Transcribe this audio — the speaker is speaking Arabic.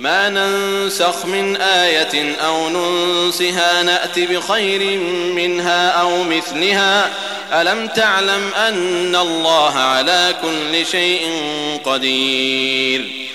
ما ننسخ من آية أو ننسها نأت بخير منها أو مثلها. ألم تعلم أن الله على كل شيء قدير؟